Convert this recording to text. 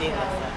っています。